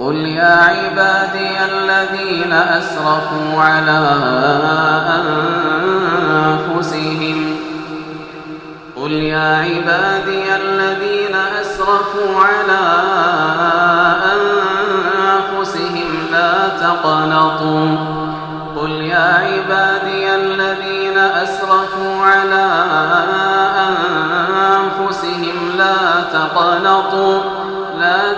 قل يا عبادي الذين أسرفوا على أنفسهم قل يا عبادي الذين أسرفوا على أنفسهم لا تقنطوا قل يا عبادي الذين أسرفوا على أنفسهم لا تقنطوا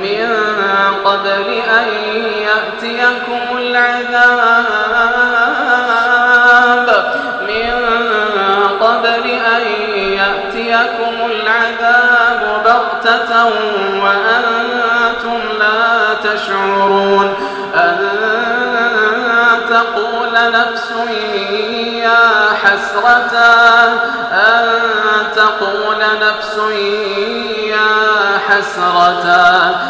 من قبل أن يأتيكم العذاب. من قبل أن يأتيكم العذاب بغتة وأنتم لا تشعرون. أن تقول نفس يا حسرة. أن تقول نفس يا حسرة.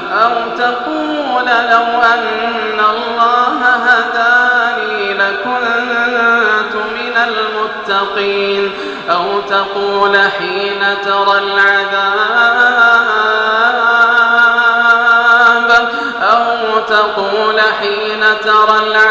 أو تقول لو أن الله هداني لكنت من المتقين أو تقول حين ترى العذاب أو تقول حين ترى العذاب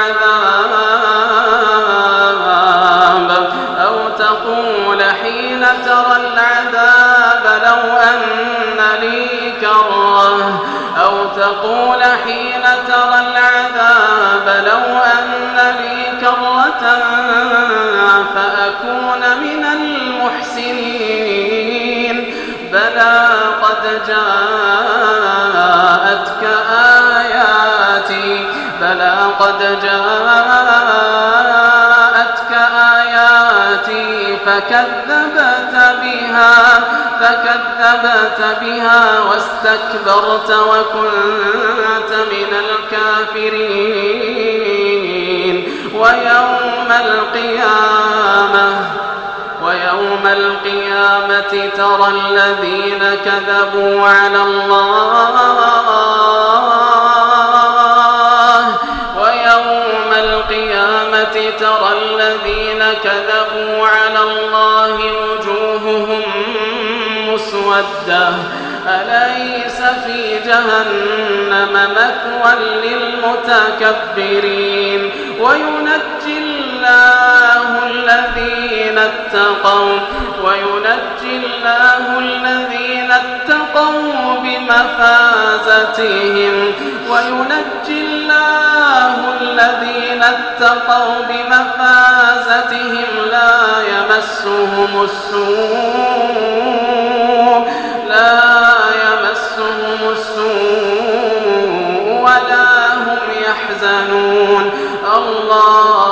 جاءتك آياتي بلى قد جاءتك آياتي فكذبت بها فكذبت بها واستكبرت وكنت من الكافرين. ويوم القيامة ويوم القيامة ترى الذين كذبوا على الله. ويوم القيامة ترى الذين كذبوا على الله وجوههم مسودة. أليس في جهنم مثوى للمتكبرين؟ وينجي الله الذين اتقوا وينجي الله الذين اتقوا بمفازتهم وينجي الله الذين اتقوا بمفازتهم لا يمسهم السوء لا يمسهم السوء ولا هم يحزنون الله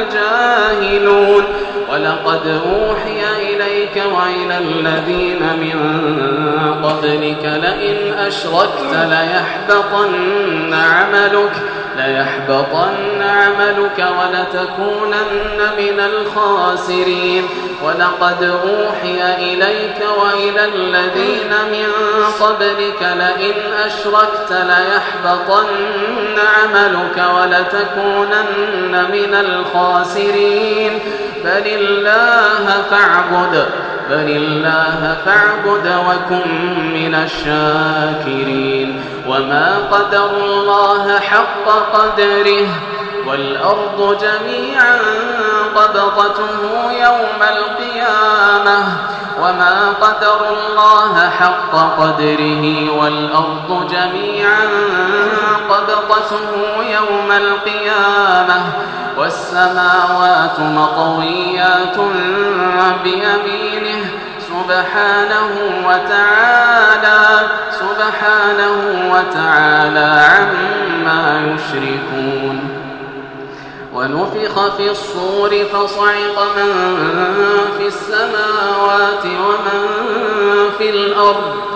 الجاهلون ولقد أوحي إليك وإلى الذين من قبلك لئن أشركت ليحبطن عملك. ليحبطن عملك ولتكونن من الخاسرين. ولقد أوحي إليك وإلى الذين من قبلك لئن أشركت ليحبطن عملك ولتكونن من الخاسرين. بل الله فاعبد. بل الله فاعبد وكن من الشاكرين. وما قدر الله حق قدره والأرض جميعا قبضته يوم القيامة. وما قدر الله حق قدره والأرض جميعا قبضته يوم القيامة. والسماوات مطويات بيمينه سبحانه وتعالى سبحانه وتعالى عما يشركون. ونفخ في الصور فصعق من في السماوات ومن في الأرض.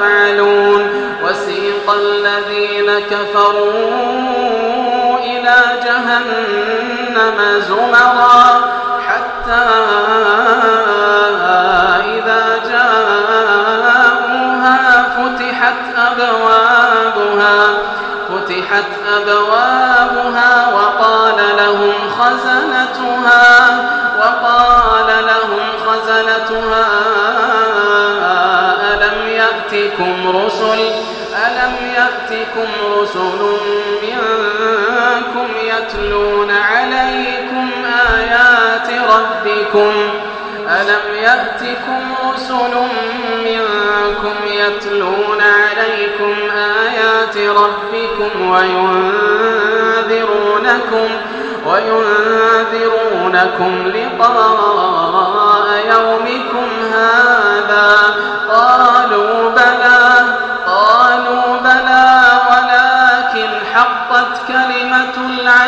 يفعلون وسيق الذين كفروا إلى جهنم زمرا حتى إذا جاءوها فتحت أبوابها فتحت أبوابها يأتكم رسل ألم يأتكم رسل منكم يتلون عليكم آيات ربكم؟ ألم يأتكم رسل منكم يتلون عليكم آيات ربكم وينذرونكم وينذرونكم لقاء يومكم هذا؟ قالوا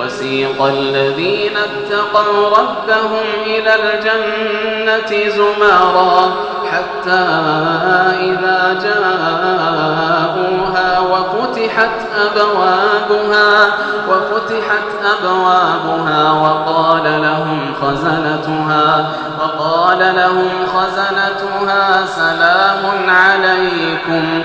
وسيق الذين اتقوا ربهم إلى الجنة زمرا حتى إذا جاءوها وفتحت أبوابها وفتحت أبوابها وقال لهم خزنتها وقال لهم خزنتها سلام عليكم.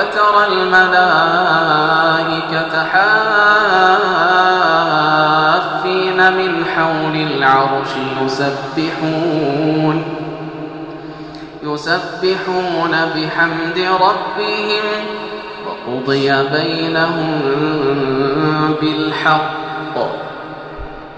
وترى الملائكة حافين من حول العرش يسبحون يسبحون بحمد ربهم وقضي بينهم بالحق.